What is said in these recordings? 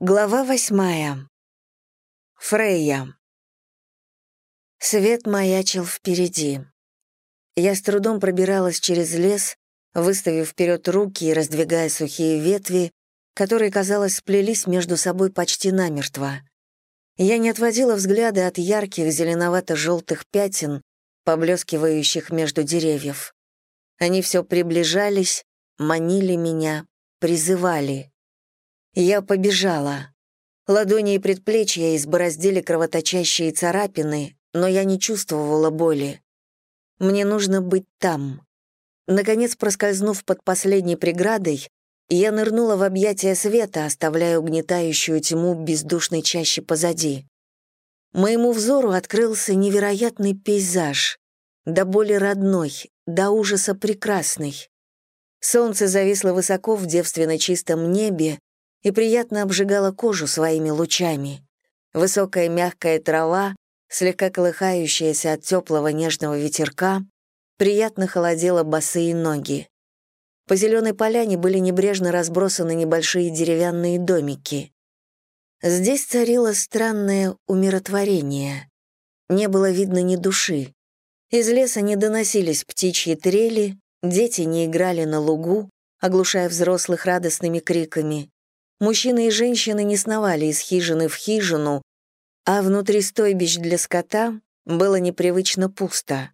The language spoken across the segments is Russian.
Глава восьмая. Фрейя. Свет маячил впереди. Я с трудом пробиралась через лес, выставив вперед руки и раздвигая сухие ветви, которые, казалось, сплелись между собой почти намертво. Я не отводила взгляды от ярких зеленовато-желтых пятен, поблескивающих между деревьев. Они все приближались, манили меня, призывали. Я побежала. Ладони и предплечья избороздили кровоточащие царапины, но я не чувствовала боли. Мне нужно быть там. Наконец, проскользнув под последней преградой, я нырнула в объятия света, оставляя угнетающую тьму бездушной чаще позади. Моему взору открылся невероятный пейзаж, до боли родной, до ужаса прекрасный. Солнце зависло высоко в девственно чистом небе, и приятно обжигала кожу своими лучами. Высокая мягкая трава, слегка колыхающаяся от теплого нежного ветерка, приятно холодила босые ноги. По зеленой поляне были небрежно разбросаны небольшие деревянные домики. Здесь царило странное умиротворение. Не было видно ни души. Из леса не доносились птичьи трели, дети не играли на лугу, оглушая взрослых радостными криками. Мужчины и женщины не сновали из хижины в хижину, а внутри стойбищ для скота было непривычно пусто.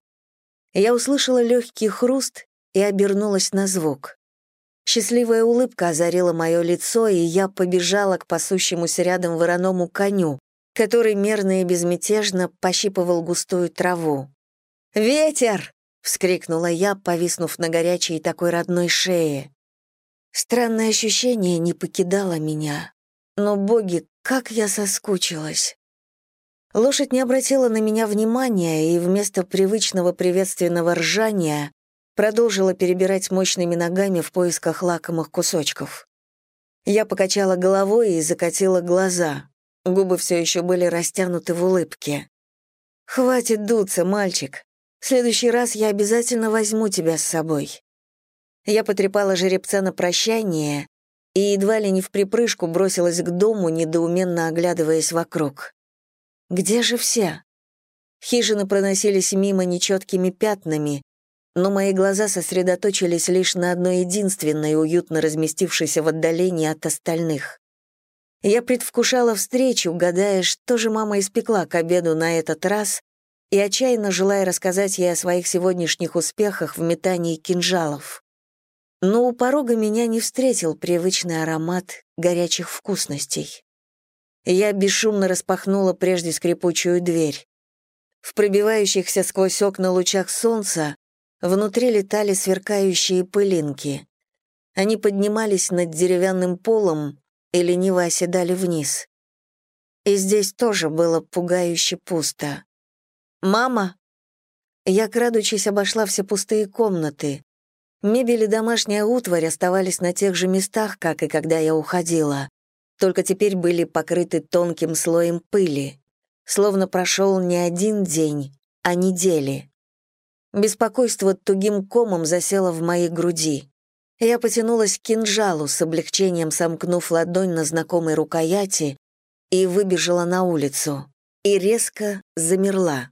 Я услышала легкий хруст и обернулась на звук. Счастливая улыбка озарила мое лицо, и я побежала к пасущемуся рядом вороному коню, который мерно и безмятежно пощипывал густую траву. «Ветер!» — вскрикнула я, повиснув на горячей такой родной шее. Странное ощущение не покидало меня. Но, боги, как я соскучилась. Лошадь не обратила на меня внимания и вместо привычного приветственного ржания продолжила перебирать мощными ногами в поисках лакомых кусочков. Я покачала головой и закатила глаза. Губы все еще были растянуты в улыбке. «Хватит дуться, мальчик. В следующий раз я обязательно возьму тебя с собой». Я потрепала жеребца на прощание и едва ли не в припрыжку бросилась к дому, недоуменно оглядываясь вокруг. Где же все? Хижины проносились мимо нечеткими пятнами, но мои глаза сосредоточились лишь на одной единственной, уютно разместившейся в отдалении от остальных. Я предвкушала встречу, гадая, что же мама испекла к обеду на этот раз, и отчаянно желая рассказать ей о своих сегодняшних успехах в метании кинжалов но у порога меня не встретил привычный аромат горячих вкусностей. Я бесшумно распахнула прежде скрипучую дверь. В пробивающихся сквозь окна лучах солнца внутри летали сверкающие пылинки. Они поднимались над деревянным полом и лениво оседали вниз. И здесь тоже было пугающе пусто. «Мама!» Я, крадучись, обошла все пустые комнаты. Мебель и домашняя утварь оставались на тех же местах, как и когда я уходила, только теперь были покрыты тонким слоем пыли, словно прошел не один день, а недели. Беспокойство тугим комом засело в моей груди. Я потянулась к кинжалу, с облегчением сомкнув ладонь на знакомой рукояти, и выбежала на улицу. И резко замерла.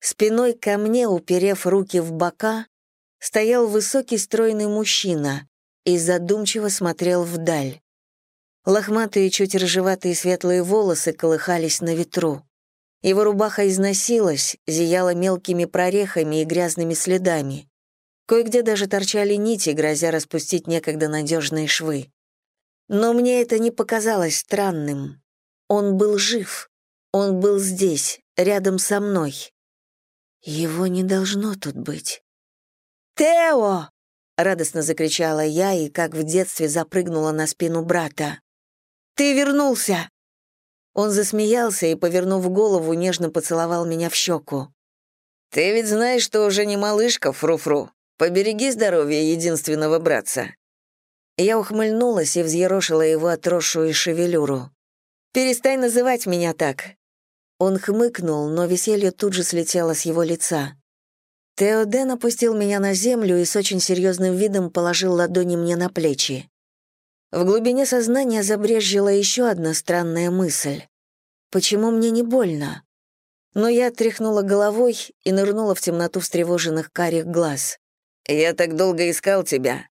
Спиной ко мне, уперев руки в бока, стоял высокий стройный мужчина и задумчиво смотрел вдаль. Лохматые, чуть рыжеватые светлые волосы колыхались на ветру. Его рубаха износилась, зияла мелкими прорехами и грязными следами. Кое-где даже торчали нити, грозя распустить некогда надежные швы. Но мне это не показалось странным. Он был жив. Он был здесь, рядом со мной. Его не должно тут быть. «Тео!» — радостно закричала я и, как в детстве, запрыгнула на спину брата. «Ты вернулся!» Он засмеялся и, повернув голову, нежно поцеловал меня в щеку. «Ты ведь знаешь, что уже не малышка, Фру-Фру. Побереги здоровье единственного братца». Я ухмыльнулась и взъерошила его отросшую шевелюру. «Перестань называть меня так». Он хмыкнул, но веселье тут же слетело с его лица. Теоден опустил меня на землю и с очень серьезным видом положил ладони мне на плечи. В глубине сознания забрежила еще одна странная мысль. Почему мне не больно? Но я тряхнула головой и нырнула в темноту встревоженных карих глаз. «Я так долго искал тебя».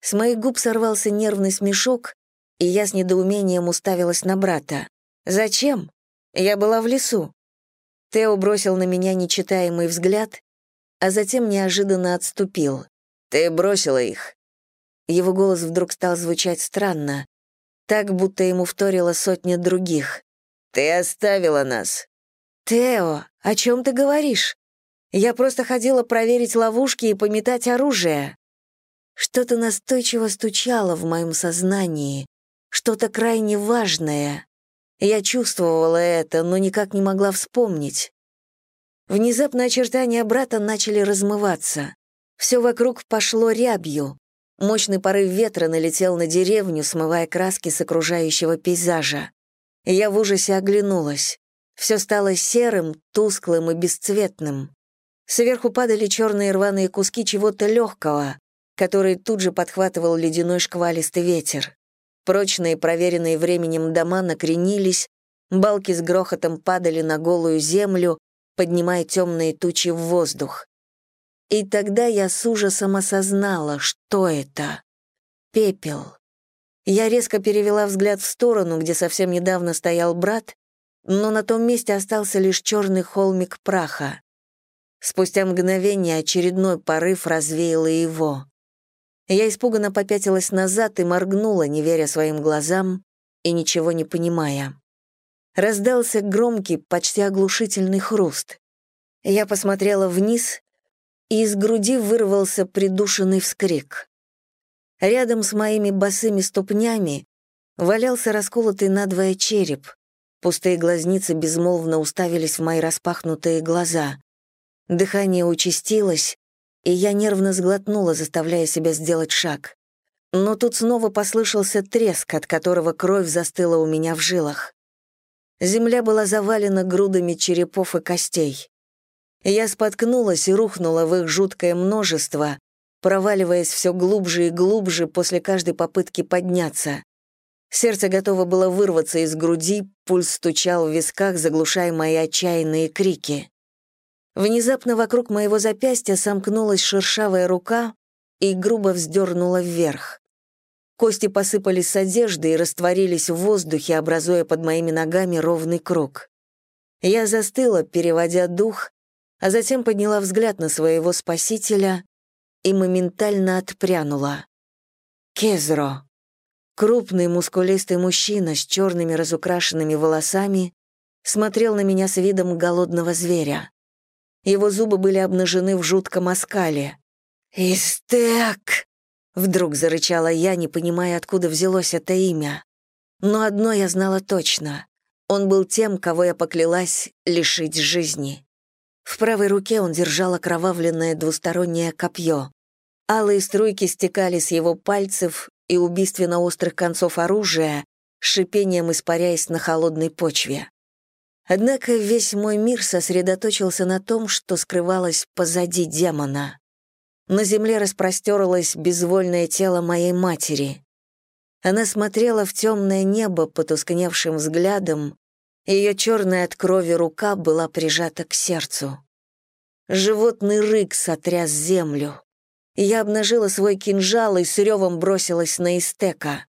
С моих губ сорвался нервный смешок, и я с недоумением уставилась на брата. «Зачем? Я была в лесу». Тео бросил на меня нечитаемый взгляд, а затем неожиданно отступил. «Ты бросила их». Его голос вдруг стал звучать странно, так, будто ему вторила сотня других. «Ты оставила нас». «Тео, о чем ты говоришь? Я просто ходила проверить ловушки и пометать оружие». Что-то настойчиво стучало в моем сознании, что-то крайне важное. Я чувствовала это, но никак не могла вспомнить. Внезапно очертания брата начали размываться. Все вокруг пошло рябью. Мощный порыв ветра налетел на деревню, смывая краски с окружающего пейзажа. Я в ужасе оглянулась. Все стало серым, тусклым и бесцветным. Сверху падали черные рваные куски чего-то легкого, которые тут же подхватывал ледяной шквалистый ветер. Прочные, проверенные временем дома накренились, балки с грохотом падали на голую землю, поднимая темные тучи в воздух. И тогда я с ужасом осознала, что это. Пепел. Я резко перевела взгляд в сторону, где совсем недавно стоял брат, но на том месте остался лишь черный холмик праха. Спустя мгновение очередной порыв развеял его. Я испуганно попятилась назад и моргнула, не веря своим глазам и ничего не понимая. Раздался громкий, почти оглушительный хруст. Я посмотрела вниз, и из груди вырвался придушенный вскрик. Рядом с моими босыми ступнями валялся расколотый надвое череп. Пустые глазницы безмолвно уставились в мои распахнутые глаза. Дыхание участилось, и я нервно сглотнула, заставляя себя сделать шаг. Но тут снова послышался треск, от которого кровь застыла у меня в жилах. Земля была завалена грудами черепов и костей. Я споткнулась и рухнула в их жуткое множество, проваливаясь все глубже и глубже после каждой попытки подняться. Сердце готово было вырваться из груди, пульс стучал в висках, заглушая мои отчаянные крики. Внезапно вокруг моего запястья сомкнулась шершавая рука и грубо вздернула вверх. Кости посыпались с одежды и растворились в воздухе, образуя под моими ногами ровный круг. Я застыла, переводя дух, а затем подняла взгляд на своего спасителя и моментально отпрянула. Кезро. Крупный мускулистый мужчина с черными разукрашенными волосами смотрел на меня с видом голодного зверя. Его зубы были обнажены в жутком оскале. «Истек!» — вдруг зарычала я, не понимая, откуда взялось это имя. Но одно я знала точно. Он был тем, кого я поклялась лишить жизни. В правой руке он держал окровавленное двустороннее копье. Алые струйки стекали с его пальцев и убийственно острых концов оружия, шипением испаряясь на холодной почве. Однако весь мой мир сосредоточился на том, что скрывалось позади демона. На земле распростерлось безвольное тело моей матери. Она смотрела в темное небо потускневшим взглядом, ее черная от крови рука была прижата к сердцу. Животный рык сотряс землю. Я обнажила свой кинжал и с ревом бросилась на Истека.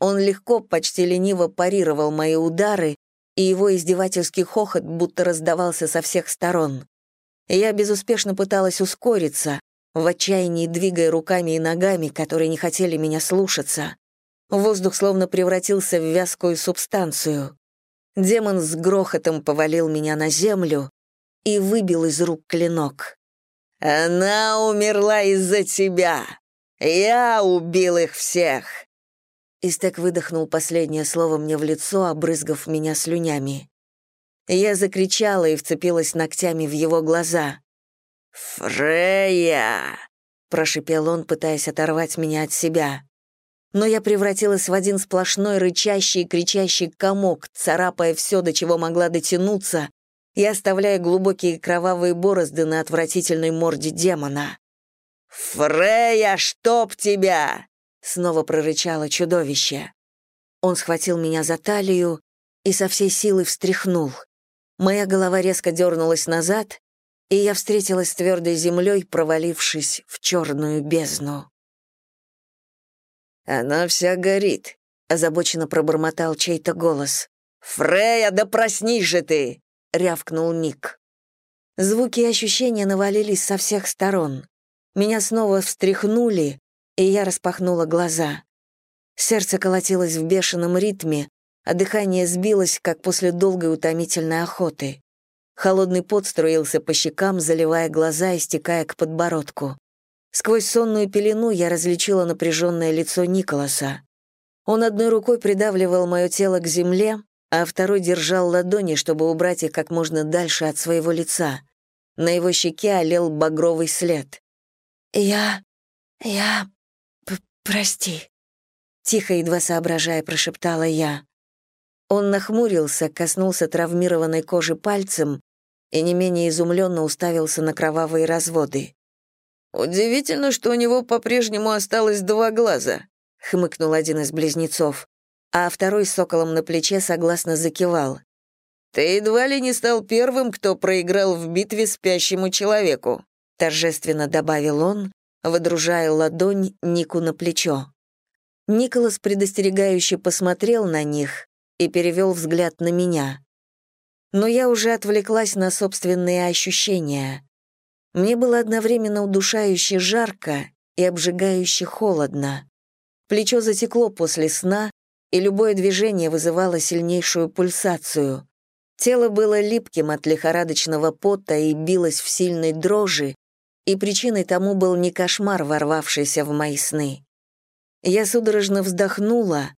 Он легко, почти лениво парировал мои удары, и его издевательский хохот будто раздавался со всех сторон. Я безуспешно пыталась ускориться, в отчаянии двигая руками и ногами, которые не хотели меня слушаться. Воздух словно превратился в вязкую субстанцию. Демон с грохотом повалил меня на землю и выбил из рук клинок. «Она умерла из-за тебя! Я убил их всех!» Истек выдохнул последнее слово мне в лицо, обрызгав меня слюнями. Я закричала и вцепилась ногтями в его глаза. «Фрея!» — прошипел он, пытаясь оторвать меня от себя но я превратилась в один сплошной рычащий и кричащий комок, царапая все, до чего могла дотянуться, и оставляя глубокие кровавые борозды на отвратительной морде демона. «Фрея, чтоб тебя! снова прорычало чудовище. Он схватил меня за талию и со всей силы встряхнул. Моя голова резко дернулась назад, и я встретилась с твердой землей, провалившись в черную бездну. «Она вся горит», — озабоченно пробормотал чей-то голос. «Фрея, да проснись же ты!» — рявкнул Ник. Звуки и ощущения навалились со всех сторон. Меня снова встряхнули, и я распахнула глаза. Сердце колотилось в бешеном ритме, а дыхание сбилось, как после долгой утомительной охоты. Холодный пот струился по щекам, заливая глаза и стекая к подбородку. Сквозь сонную пелену я различила напряженное лицо Николаса. Он одной рукой придавливал мое тело к земле, а второй держал ладони, чтобы убрать их как можно дальше от своего лица. На его щеке олел багровый след. «Я... я... Прости», — тихо, едва соображая, прошептала я. Он нахмурился, коснулся травмированной кожи пальцем и не менее изумленно уставился на кровавые разводы. «Удивительно, что у него по-прежнему осталось два глаза», — хмыкнул один из близнецов, а второй с соколом на плече согласно закивал. «Ты едва ли не стал первым, кто проиграл в битве спящему человеку», — торжественно добавил он, выдружая ладонь Нику на плечо. Николас предостерегающе посмотрел на них и перевел взгляд на меня. Но я уже отвлеклась на собственные ощущения. Мне было одновременно удушающе жарко и обжигающе холодно. Плечо затекло после сна, и любое движение вызывало сильнейшую пульсацию. Тело было липким от лихорадочного пота и билось в сильной дрожи, и причиной тому был не кошмар, ворвавшийся в мои сны. Я судорожно вздохнула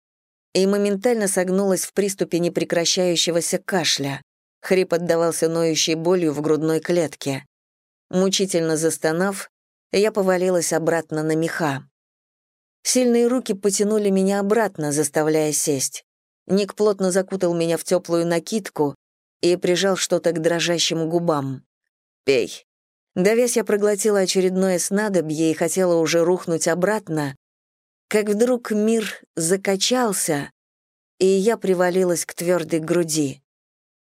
и моментально согнулась в приступе непрекращающегося кашля. Хрип отдавался ноющей болью в грудной клетке. Мучительно застонав, я повалилась обратно на меха. Сильные руки потянули меня обратно, заставляя сесть. Ник плотно закутал меня в теплую накидку и прижал что-то к дрожащим губам. «Пей». Давясь, я проглотила очередное снадобье и хотела уже рухнуть обратно, как вдруг мир закачался, и я привалилась к твердой груди.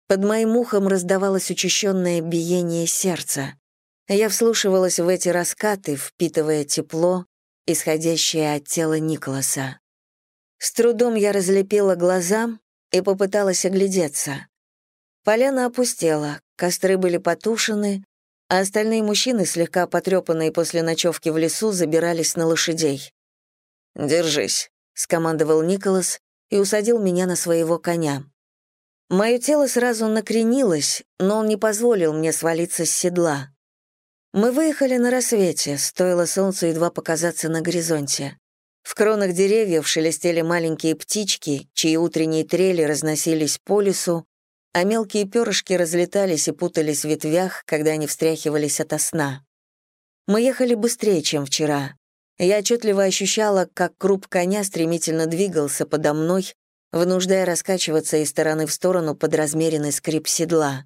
Под моим ухом раздавалось учащенное биение сердца. Я вслушивалась в эти раскаты, впитывая тепло, исходящее от тела Николаса. С трудом я разлепила глаза и попыталась оглядеться. Поляна опустела, костры были потушены, а остальные мужчины, слегка потрепанные после ночевки в лесу, забирались на лошадей. «Держись», — скомандовал Николас и усадил меня на своего коня. Мое тело сразу накренилось, но он не позволил мне свалиться с седла. Мы выехали на рассвете, стоило солнцу едва показаться на горизонте. В кронах деревьев шелестели маленькие птички, чьи утренние трели разносились по лесу, а мелкие перышки разлетались и путались в ветвях, когда они встряхивались ото сна. Мы ехали быстрее, чем вчера. Я отчетливо ощущала, как круп коня стремительно двигался подо мной, вынуждая раскачиваться из стороны в сторону под размеренный скрип седла.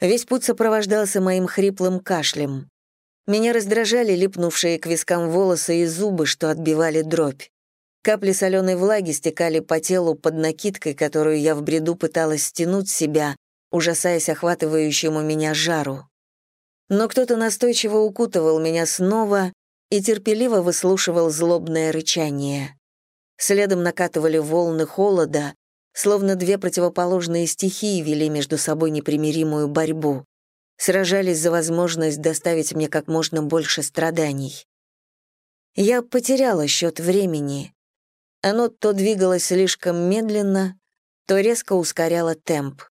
Весь путь сопровождался моим хриплым кашлем. Меня раздражали липнувшие к вискам волосы и зубы, что отбивали дробь. Капли соленой влаги стекали по телу под накидкой, которую я в бреду пыталась стянуть себя, ужасаясь охватывающему меня жару. Но кто-то настойчиво укутывал меня снова и терпеливо выслушивал злобное рычание. Следом накатывали волны холода, словно две противоположные стихии вели между собой непримиримую борьбу, сражались за возможность доставить мне как можно больше страданий. Я потеряла счет времени. Оно то двигалось слишком медленно, то резко ускоряло темп.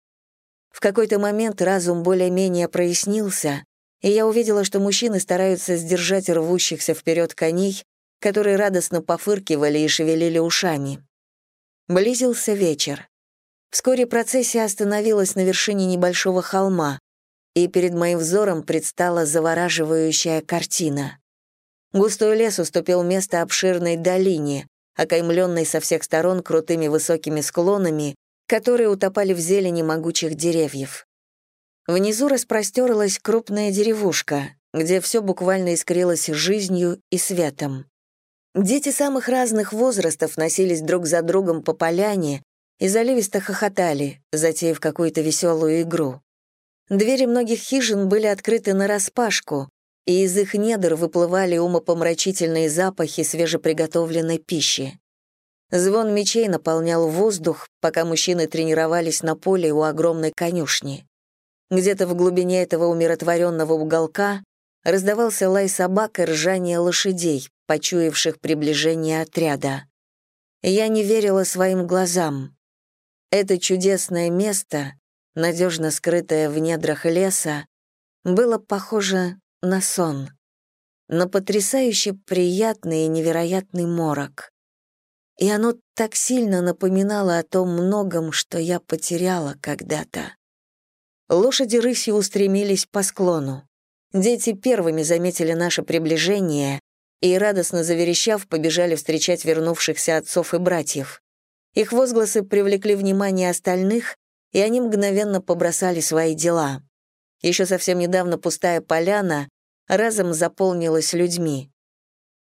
В какой-то момент разум более-менее прояснился, и я увидела, что мужчины стараются сдержать рвущихся вперед коней, которые радостно пофыркивали и шевелили ушами. Близился вечер. Вскоре процессия остановилась на вершине небольшого холма, и перед моим взором предстала завораживающая картина. Густой лес уступил место обширной долине, окаймленной со всех сторон крутыми высокими склонами, которые утопали в зелени могучих деревьев. Внизу распростерлась крупная деревушка, где все буквально искрилось жизнью и светом. Дети самых разных возрастов носились друг за другом по поляне и заливисто хохотали, затеяв какую-то веселую игру. Двери многих хижин были открыты нараспашку, и из их недр выплывали умопомрачительные запахи свежеприготовленной пищи. Звон мечей наполнял воздух, пока мужчины тренировались на поле у огромной конюшни. Где-то в глубине этого умиротворенного уголка раздавался лай собак и ржание лошадей, почуявших приближение отряда. Я не верила своим глазам. Это чудесное место, надежно скрытое в недрах леса, было похоже на сон, на потрясающе приятный и невероятный морок. И оно так сильно напоминало о том многом, что я потеряла когда-то. Лошади рысью устремились по склону. Дети первыми заметили наше приближение и, радостно заверещав, побежали встречать вернувшихся отцов и братьев. Их возгласы привлекли внимание остальных, и они мгновенно побросали свои дела. Еще совсем недавно пустая поляна разом заполнилась людьми.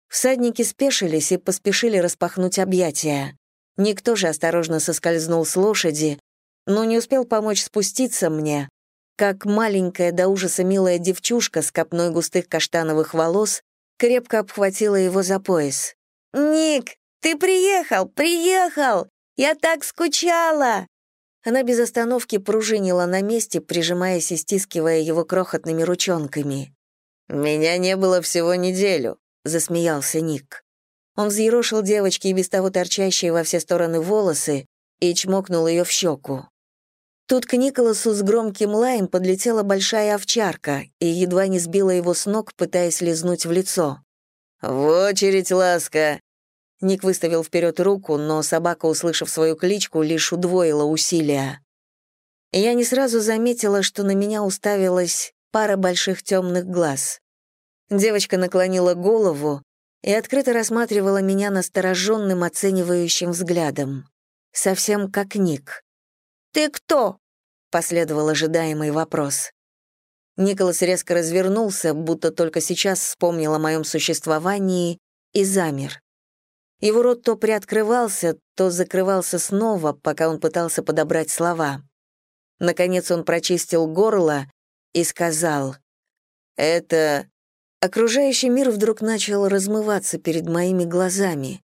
Всадники спешились и поспешили распахнуть объятия. Никто же осторожно соскользнул с лошади, но не успел помочь спуститься мне, как маленькая до ужаса милая девчушка с копной густых каштановых волос крепко обхватила его за пояс. «Ник, ты приехал, приехал! Я так скучала!» Она без остановки пружинила на месте, прижимаясь и стискивая его крохотными ручонками. «Меня не было всего неделю», — засмеялся Ник. Он взъерошил девочке и без того торчащие во все стороны волосы и чмокнул ее в щеку. Тут к Николасу с громким лаем подлетела большая овчарка и едва не сбила его с ног, пытаясь лизнуть в лицо. «В очередь, ласка!» Ник выставил вперед руку, но собака, услышав свою кличку, лишь удвоила усилия. Я не сразу заметила, что на меня уставилась пара больших темных глаз. Девочка наклонила голову и открыто рассматривала меня настороженным оценивающим взглядом. Совсем как Ник. «Ты кто?» — последовал ожидаемый вопрос. Николас резко развернулся, будто только сейчас вспомнил о моем существовании, и замер. Его рот то приоткрывался, то закрывался снова, пока он пытался подобрать слова. Наконец он прочистил горло и сказал, «Это...» Окружающий мир вдруг начал размываться перед моими глазами.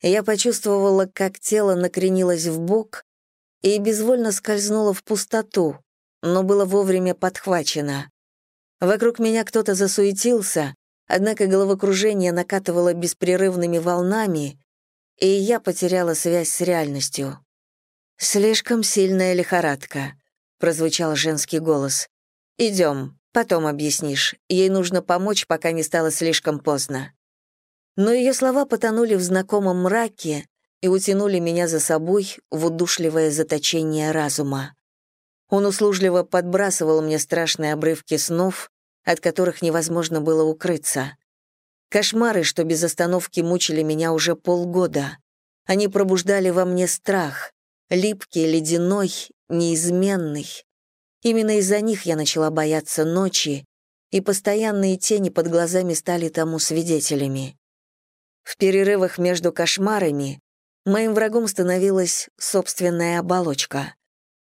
Я почувствовала, как тело накренилось в бок, и безвольно скользнула в пустоту, но было вовремя подхвачено. Вокруг меня кто-то засуетился, однако головокружение накатывало беспрерывными волнами, и я потеряла связь с реальностью. «Слишком сильная лихорадка», — прозвучал женский голос. «Идем, потом объяснишь. Ей нужно помочь, пока не стало слишком поздно». Но ее слова потонули в знакомом мраке, и утянули меня за собой в удушливое заточение разума. Он услужливо подбрасывал мне страшные обрывки снов, от которых невозможно было укрыться. Кошмары, что без остановки мучили меня уже полгода. Они пробуждали во мне страх, липкий, ледяной, неизменный. Именно из-за них я начала бояться ночи, и постоянные тени под глазами стали тому свидетелями. В перерывах между кошмарами Моим врагом становилась собственная оболочка.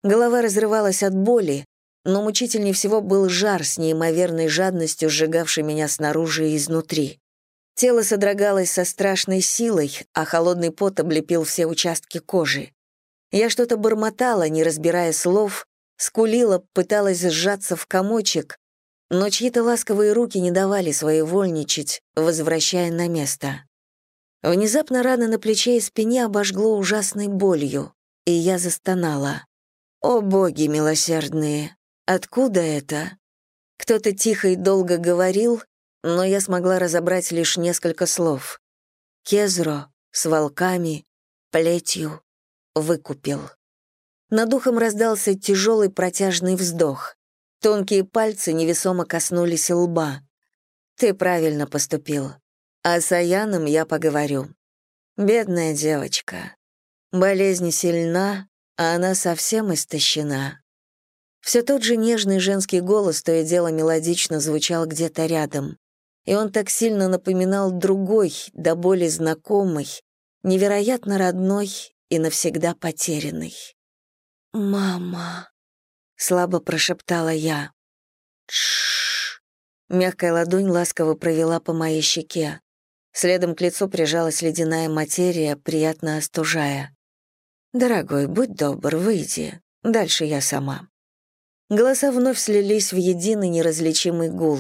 Голова разрывалась от боли, но мучительнее всего был жар с неимоверной жадностью, сжигавший меня снаружи и изнутри. Тело содрогалось со страшной силой, а холодный пот облепил все участки кожи. Я что-то бормотала, не разбирая слов, скулила, пыталась сжаться в комочек, но чьи-то ласковые руки не давали своевольничать, возвращая на место. Внезапно рана на плече и спине обожгло ужасной болью, и я застонала. «О боги милосердные! Откуда это?» Кто-то тихо и долго говорил, но я смогла разобрать лишь несколько слов. «Кезро, с волками, плетью, выкупил». Над духом раздался тяжелый протяжный вздох. Тонкие пальцы невесомо коснулись лба. «Ты правильно поступил. А с Аяном я поговорю. Бедная девочка. Болезнь сильна, а она совсем истощена. Все тот же нежный женский голос то и дело мелодично звучал где-то рядом. и он так сильно напоминал другой, до боли знакомый, невероятно родной и навсегда потерянный. «Мама», — слабо прошептала я. «Тш-ш-ш». Мягкая ладонь ласково провела по моей щеке. Следом к лицу прижалась ледяная материя, приятно остужая. «Дорогой, будь добр, выйди. Дальше я сама». Голоса вновь слились в единый неразличимый гул.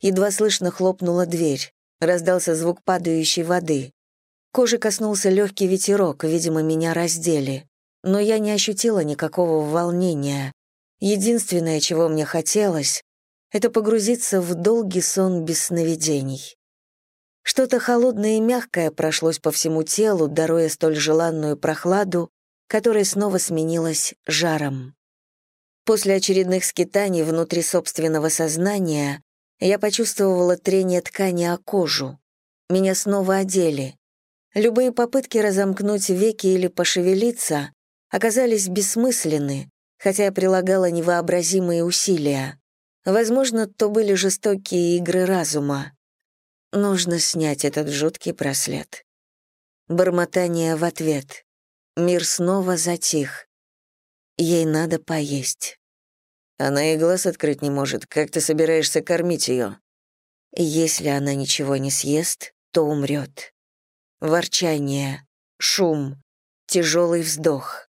Едва слышно хлопнула дверь. Раздался звук падающей воды. Кожи коснулся легкий ветерок, видимо, меня раздели. Но я не ощутила никакого волнения. Единственное, чего мне хотелось, это погрузиться в долгий сон без сновидений. Что-то холодное и мягкое прошлось по всему телу, даруя столь желанную прохладу, которая снова сменилась жаром. После очередных скитаний внутри собственного сознания я почувствовала трение ткани о кожу. Меня снова одели. Любые попытки разомкнуть веки или пошевелиться оказались бессмысленны, хотя я прилагала невообразимые усилия. Возможно, то были жестокие игры разума. Нужно снять этот жуткий браслет. Бормотание в ответ. Мир снова затих. Ей надо поесть. Она и глаз открыть не может. Как ты собираешься кормить ее? Если она ничего не съест, то умрет. Ворчание, шум, тяжелый вздох.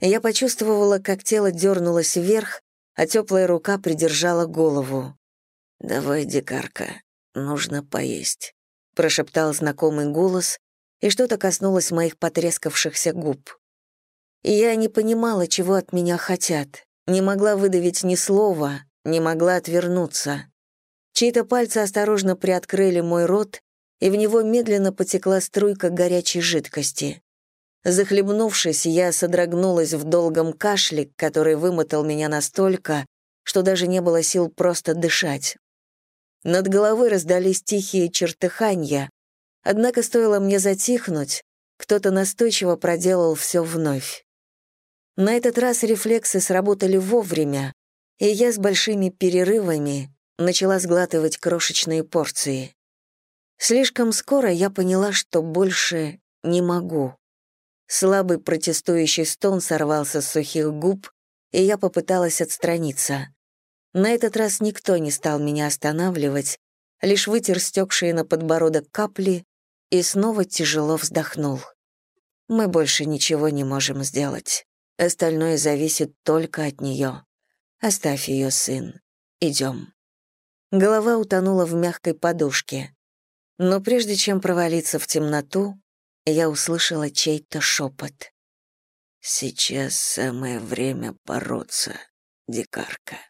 Я почувствовала, как тело дернулось вверх, а теплая рука придержала голову. «Давай, дикарка, нужно поесть», — прошептал знакомый голос, и что-то коснулось моих потрескавшихся губ. И я не понимала, чего от меня хотят, не могла выдавить ни слова, не могла отвернуться. Чьи-то пальцы осторожно приоткрыли мой рот, и в него медленно потекла струйка горячей жидкости. Захлебнувшись, я содрогнулась в долгом кашле, который вымотал меня настолько, что даже не было сил просто дышать. Над головой раздались тихие чертыханья, однако стоило мне затихнуть, кто-то настойчиво проделал все вновь. На этот раз рефлексы сработали вовремя, и я с большими перерывами начала сглатывать крошечные порции. Слишком скоро я поняла, что больше не могу. Слабый протестующий стон сорвался с сухих губ, и я попыталась отстраниться. На этот раз никто не стал меня останавливать, лишь вытер стекшие на подбородок капли и снова тяжело вздохнул. Мы больше ничего не можем сделать. Остальное зависит только от нее. Оставь ее, сын. Идем. Голова утонула в мягкой подушке. Но прежде чем провалиться в темноту, я услышала чей-то шепот. «Сейчас самое время бороться, дикарка».